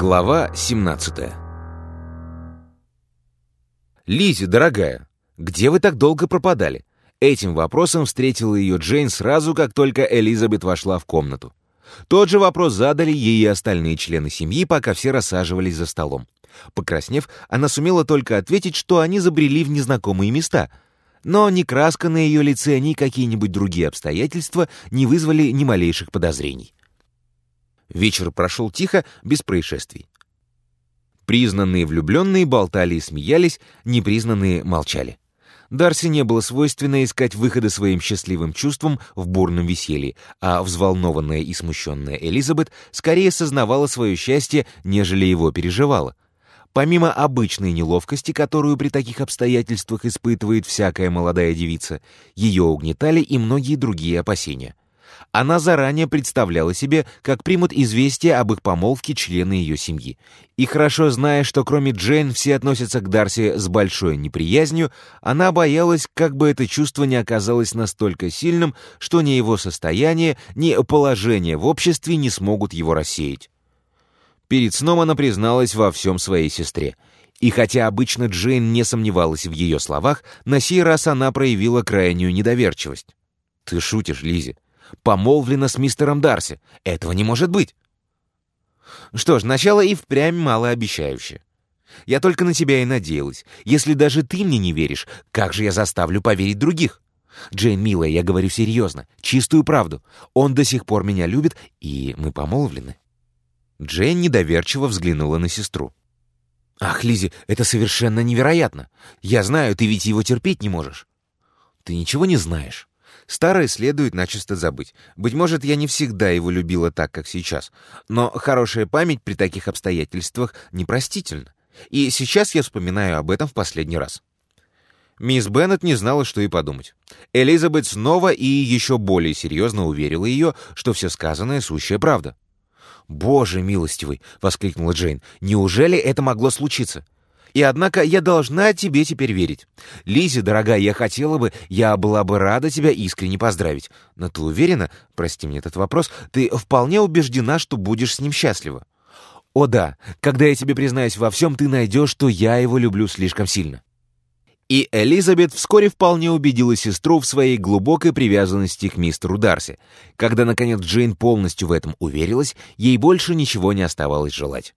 Глава 17 «Лиззи, дорогая, где вы так долго пропадали?» Этим вопросом встретила ее Джейн сразу, как только Элизабет вошла в комнату. Тот же вопрос задали ей и остальные члены семьи, пока все рассаживались за столом. Покраснев, она сумела только ответить, что они забрели в незнакомые места. Но ни краска на ее лице, ни какие-нибудь другие обстоятельства не вызвали ни малейших подозрений. Вечер прошел тихо, без происшествий. Признанные влюбленные болтали и смеялись, непризнанные молчали. Дарси не было свойственно искать выхода своим счастливым чувствам в бурном веселье, а взволнованная и смущенная Элизабет скорее сознавала свое счастье, нежели его переживала. Помимо обычной неловкости, которую при таких обстоятельствах испытывает всякая молодая девица, ее угнетали и многие другие опасения — она заранее представляла себе, как примут известие об их помолвке члены ее семьи. И хорошо зная, что кроме Джейн все относятся к Дарси с большой неприязнью, она боялась, как бы это чувство не оказалось настолько сильным, что ни его состояние, ни положение в обществе не смогут его рассеять. Перед сном она призналась во всем своей сестре. И хотя обычно Джейн не сомневалась в ее словах, на сей раз она проявила крайнюю недоверчивость. «Ты шутишь, Лизи помолвлена с мистером Дарси. Этого не может быть. Что ж, начало и впрямь малообещающее. Я только на тебя и надеялась. Если даже ты мне не веришь, как же я заставлю поверить других? Джейн, милая, я говорю серьезно, чистую правду. Он до сих пор меня любит, и мы помолвлены. Джейн недоверчиво взглянула на сестру. «Ах, Лизи, это совершенно невероятно. Я знаю, ты ведь его терпеть не можешь». «Ты ничего не знаешь. Старое следует начисто забыть. Быть может, я не всегда его любила так, как сейчас. Но хорошая память при таких обстоятельствах непростительна. И сейчас я вспоминаю об этом в последний раз. Мисс Беннет не знала, что и подумать. Элизабет снова и еще более серьезно уверила ее, что все сказанное — сущая правда. «Боже милостивый!» — воскликнула Джейн. «Неужели это могло случиться? И однако я должна тебе теперь верить. Лизи, дорогая, я хотела бы, я была бы рада тебя искренне поздравить. Но ты уверена, прости мне этот вопрос, ты вполне убеждена, что будешь с ним счастлива? О да, когда я тебе признаюсь во всем, ты найдешь, что я его люблю слишком сильно. И Элизабет вскоре вполне убедила сестру в своей глубокой привязанности к мистеру Дарси. Когда, наконец, Джейн полностью в этом уверилась, ей больше ничего не оставалось желать.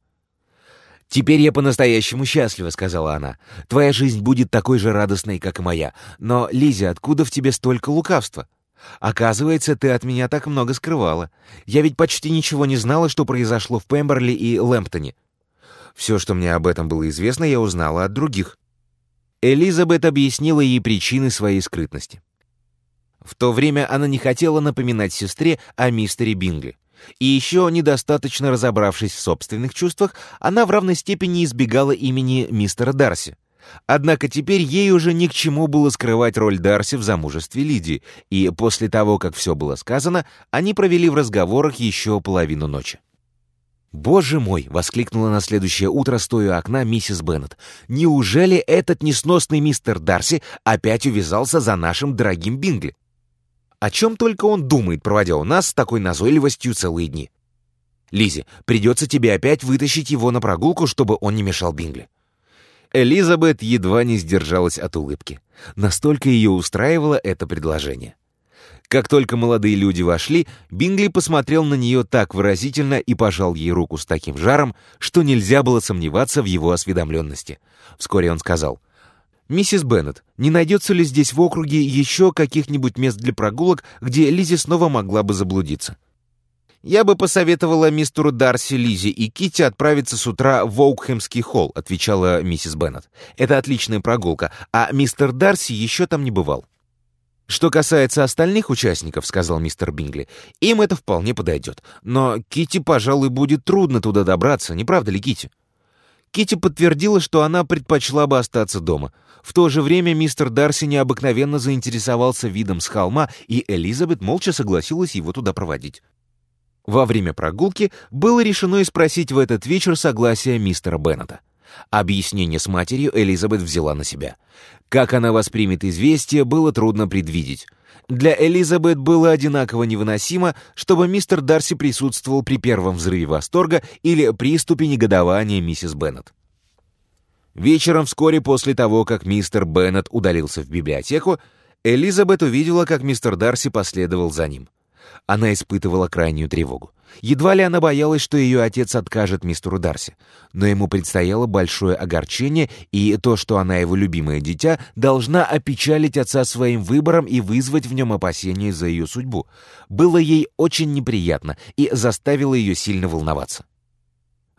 «Теперь я по-настоящему счастлива», — сказала она. «Твоя жизнь будет такой же радостной, как и моя. Но, Лиза, откуда в тебе столько лукавства? Оказывается, ты от меня так много скрывала. Я ведь почти ничего не знала, что произошло в Пемберли и Лэмптоне. Все, что мне об этом было известно, я узнала от других». Элизабет объяснила ей причины своей скрытности. В то время она не хотела напоминать сестре о мистере Бингли. И еще, недостаточно разобравшись в собственных чувствах, она в равной степени избегала имени мистера Дарси. Однако теперь ей уже ни к чему было скрывать роль Дарси в замужестве Лидии, и после того, как все было сказано, они провели в разговорах еще половину ночи. «Боже мой!» — воскликнула на следующее утро, стоя у окна миссис Беннет. «Неужели этот несносный мистер Дарси опять увязался за нашим дорогим Бингли? О чем только он думает, проводя у нас с такой назойливостью целые дни. Лизи, придется тебе опять вытащить его на прогулку, чтобы он не мешал Бингли. Элизабет едва не сдержалась от улыбки. Настолько ее устраивало это предложение. Как только молодые люди вошли, Бингли посмотрел на нее так выразительно и пожал ей руку с таким жаром, что нельзя было сомневаться в его осведомленности. Вскоре он сказал — «Миссис Беннет, не найдется ли здесь в округе еще каких-нибудь мест для прогулок, где Лизи снова могла бы заблудиться?» «Я бы посоветовала мистеру Дарси, Лизи и Кити отправиться с утра в Оукхэмский холл», отвечала миссис Беннет. «Это отличная прогулка, а мистер Дарси еще там не бывал». «Что касается остальных участников», — сказал мистер Бингли, — «им это вполне подойдет. Но Кити, пожалуй, будет трудно туда добраться, не правда ли, Кити? Кити подтвердила, что она предпочла бы остаться дома. В то же время мистер Дарси необыкновенно заинтересовался видом с холма, и Элизабет молча согласилась его туда проводить. Во время прогулки было решено и спросить в этот вечер согласия мистера Беннета. Объяснение с матерью Элизабет взяла на себя. Как она воспримет известие, было трудно предвидеть. Для Элизабет было одинаково невыносимо, чтобы мистер Дарси присутствовал при первом взрыве восторга или приступе негодования миссис Беннет. Вечером, вскоре после того, как мистер Беннет удалился в библиотеку, Элизабет увидела, как мистер Дарси последовал за ним. Она испытывала крайнюю тревогу. Едва ли она боялась, что ее отец откажет мистеру Дарси, но ему предстояло большое огорчение, и то, что она его любимое дитя, должна опечалить отца своим выбором и вызвать в нем опасения за ее судьбу, было ей очень неприятно и заставило ее сильно волноваться.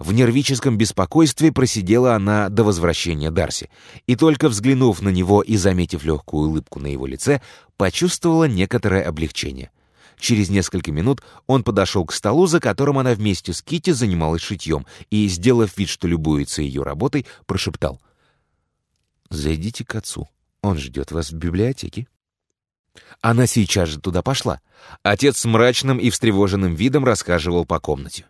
В нервическом беспокойстве просидела она до возвращения Дарси, и только взглянув на него и заметив легкую улыбку на его лице, почувствовала некоторое облегчение — Через несколько минут он подошел к столу, за которым она вместе с Кити занималась шитьем, и, сделав вид, что любуется ее работой, прошептал. «Зайдите к отцу. Он ждет вас в библиотеке». Она сейчас же туда пошла. Отец с мрачным и встревоженным видом рассказывал по комнате.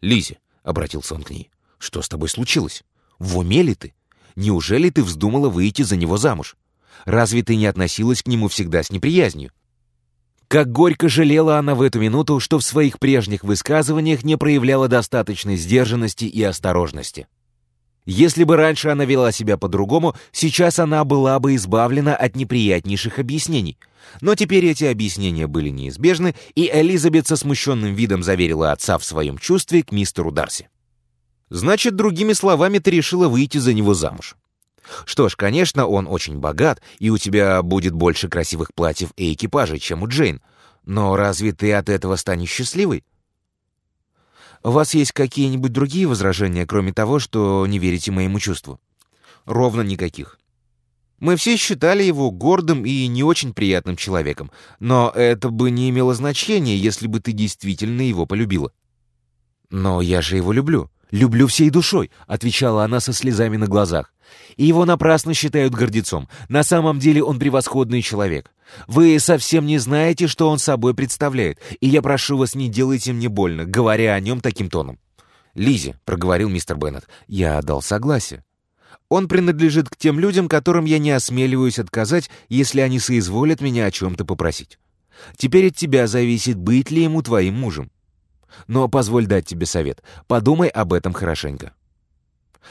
Лизе, обратился он к ней, — «что с тобой случилось? В уме ли ты? Неужели ты вздумала выйти за него замуж? Разве ты не относилась к нему всегда с неприязнью?» Как горько жалела она в эту минуту, что в своих прежних высказываниях не проявляла достаточной сдержанности и осторожности. Если бы раньше она вела себя по-другому, сейчас она была бы избавлена от неприятнейших объяснений. Но теперь эти объяснения были неизбежны, и Элизабет со смущенным видом заверила отца в своем чувстве к мистеру Дарси. «Значит, другими словами, ты решила выйти за него замуж. Что ж, конечно, он очень богат, и у тебя будет больше красивых платьев и экипажей, чем у Джейн. Но разве ты от этого станешь счастливой? У вас есть какие-нибудь другие возражения, кроме того, что не верите моему чувству? Ровно никаких. Мы все считали его гордым и не очень приятным человеком, но это бы не имело значения, если бы ты действительно его полюбила. Но я же его люблю. «Люблю всей душой», — отвечала она со слезами на глазах. «И его напрасно считают гордецом. На самом деле он превосходный человек. Вы совсем не знаете, что он собой представляет, и я прошу вас, не делайте мне больно, говоря о нем таким тоном». «Лизе», — проговорил мистер Беннет, — «я дал согласие. Он принадлежит к тем людям, которым я не осмеливаюсь отказать, если они соизволят меня о чем-то попросить. Теперь от тебя зависит, быть ли ему твоим мужем. Но позволь дать тебе совет. Подумай об этом хорошенько.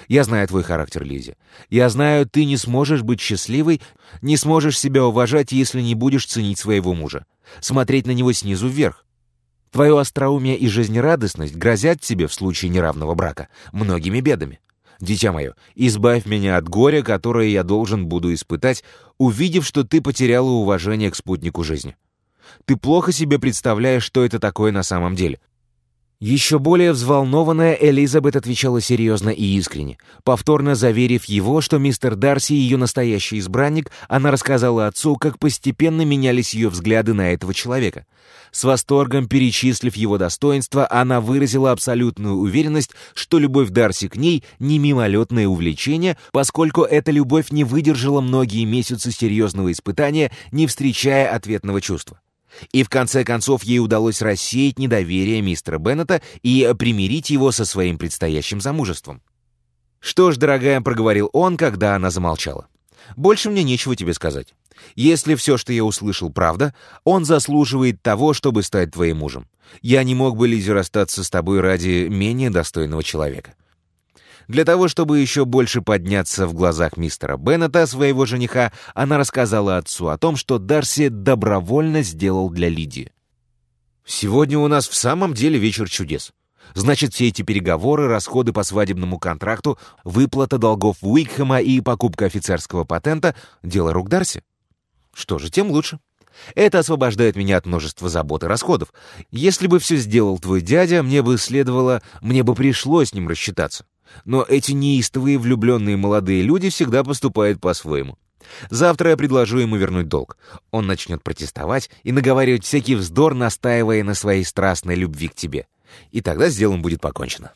Я знаю твой характер, Лизи. Я знаю, ты не сможешь быть счастливой, не сможешь себя уважать, если не будешь ценить своего мужа. Смотреть на него снизу вверх. Твое остроумие и жизнерадостность грозят тебе в случае неравного брака многими бедами. Дитя мое, избавь меня от горя, которое я должен буду испытать, увидев, что ты потеряла уважение к спутнику жизни. Ты плохо себе представляешь, что это такое на самом деле — еще более взволнованная Элизабет отвечала серьезно и искренне. Повторно заверив его, что мистер Дарси ее настоящий избранник, она рассказала отцу, как постепенно менялись ее взгляды на этого человека. С восторгом перечислив его достоинства, она выразила абсолютную уверенность, что любовь Дарси к ней не мимолетное увлечение, поскольку эта любовь не выдержала многие месяцы серьезного испытания, не встречая ответного чувства. И в конце концов ей удалось рассеять недоверие мистера Беннета и примирить его со своим предстоящим замужеством. «Что ж, дорогая», — проговорил он, когда она замолчала, — «больше мне нечего тебе сказать. Если все, что я услышал, правда, он заслуживает того, чтобы стать твоим мужем. Я не мог бы, Лизи, расстаться с тобой ради менее достойного человека». Для того, чтобы еще больше подняться в глазах мистера Беннета, своего жениха, она рассказала отцу о том, что Дарси добровольно сделал для Лидии. «Сегодня у нас в самом деле вечер чудес. Значит, все эти переговоры, расходы по свадебному контракту, выплата долгов Уикхэма и покупка офицерского патента — дело рук Дарси? Что же, тем лучше. Это освобождает меня от множества забот и расходов. Если бы все сделал твой дядя, мне бы следовало, мне бы пришлось с ним рассчитаться. Но эти неистовые влюбленные молодые люди всегда поступают по-своему. Завтра я предложу ему вернуть долг. Он начнет протестовать и наговаривать всякий вздор, настаивая на своей страстной любви к тебе. И тогда с делом будет покончено.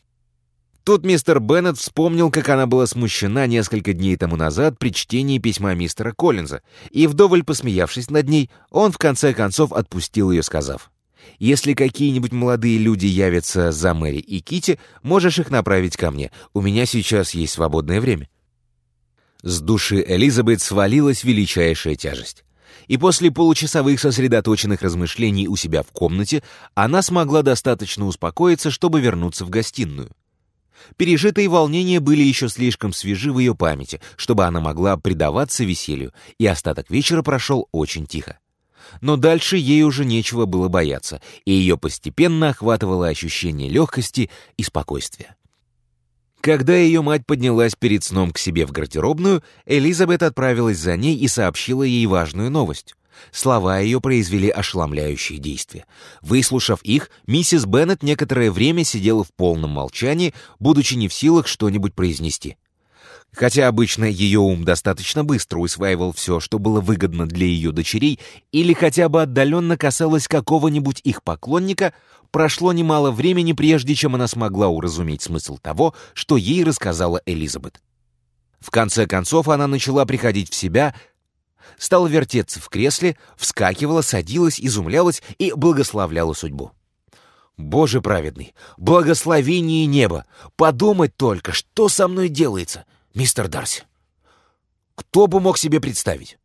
Тут мистер Беннет вспомнил, как она была смущена несколько дней тому назад при чтении письма мистера Коллинза, и, вдоволь посмеявшись над ней, он в конце концов отпустил ее, сказав, Если какие-нибудь молодые люди явятся за Мэри и Кити, можешь их направить ко мне. У меня сейчас есть свободное время». С души Элизабет свалилась величайшая тяжесть. И после получасовых сосредоточенных размышлений у себя в комнате она смогла достаточно успокоиться, чтобы вернуться в гостиную. Пережитые волнения были еще слишком свежи в ее памяти, чтобы она могла предаваться веселью, и остаток вечера прошел очень тихо. Но дальше ей уже нечего было бояться, и ее постепенно охватывало ощущение легкости и спокойствия. Когда ее мать поднялась перед сном к себе в гардеробную, Элизабет отправилась за ней и сообщила ей важную новость. Слова ее произвели ошеломляющие действия. Выслушав их, миссис Беннет некоторое время сидела в полном молчании, будучи не в силах что-нибудь произнести. Хотя обычно ее ум достаточно быстро усваивал все, что было выгодно для ее дочерей, или хотя бы отдаленно касалось какого-нибудь их поклонника, прошло немало времени, прежде чем она смогла уразуметь смысл того, что ей рассказала Элизабет. В конце концов она начала приходить в себя, стала вертеться в кресле, вскакивала, садилась, изумлялась и благословляла судьбу. «Боже праведный! Благословение неба! Подумать только, что со мной делается!» Мистер Дарси. Кто бы мог себе представить?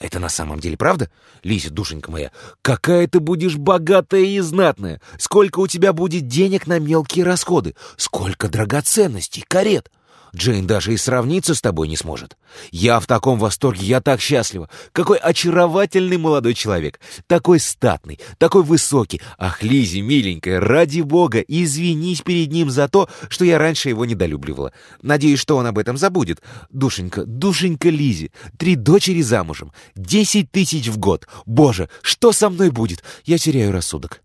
Это на самом деле правда? Лиза, душенька моя, какая ты будешь богатая и знатная! Сколько у тебя будет денег на мелкие расходы! Сколько драгоценностей, карет! Джейн даже и сравниться с тобой не сможет. Я в таком восторге, я так счастлива. Какой очаровательный молодой человек. Такой статный, такой высокий. Ах, Лизи, миленькая, ради бога, извинись перед ним за то, что я раньше его недолюбливала. Надеюсь, что он об этом забудет. Душенька, душенька Лизи, три дочери замужем, десять тысяч в год. Боже, что со мной будет? Я теряю рассудок.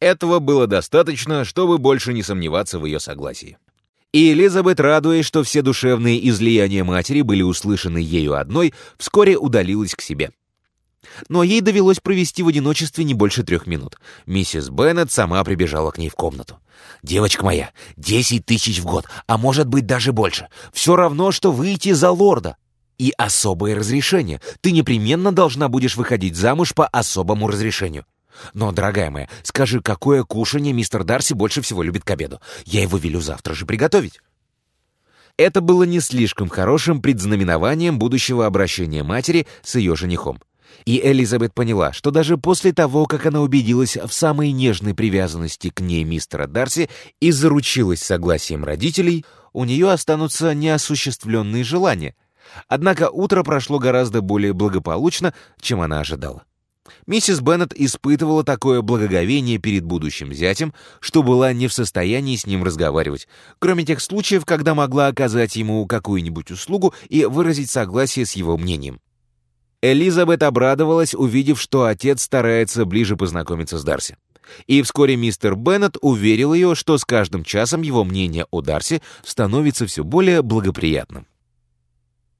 Этого было достаточно, чтобы больше не сомневаться в ее согласии. И Элизабет, радуясь, что все душевные излияния матери были услышаны ею одной, вскоре удалилась к себе. Но ей довелось провести в одиночестве не больше трех минут. Миссис Беннет сама прибежала к ней в комнату. «Девочка моя, десять тысяч в год, а может быть даже больше. Все равно, что выйти за лорда. И особое разрешение. Ты непременно должна будешь выходить замуж по особому разрешению. Но, дорогая моя, скажи, какое кушанье мистер Дарси больше всего любит к обеду? Я его велю завтра же приготовить. Это было не слишком хорошим предзнаменованием будущего обращения матери с ее женихом. И Элизабет поняла, что даже после того, как она убедилась в самой нежной привязанности к ней мистера Дарси и заручилась согласием родителей, у нее останутся неосуществленные желания. Однако утро прошло гораздо более благополучно, чем она ожидала. Миссис Беннет испытывала такое благоговение перед будущим зятем, что была не в состоянии с ним разговаривать, кроме тех случаев, когда могла оказать ему какую-нибудь услугу и выразить согласие с его мнением. Элизабет обрадовалась, увидев, что отец старается ближе познакомиться с Дарси. И вскоре мистер Беннет уверил ее, что с каждым часом его мнение о Дарси становится все более благоприятным.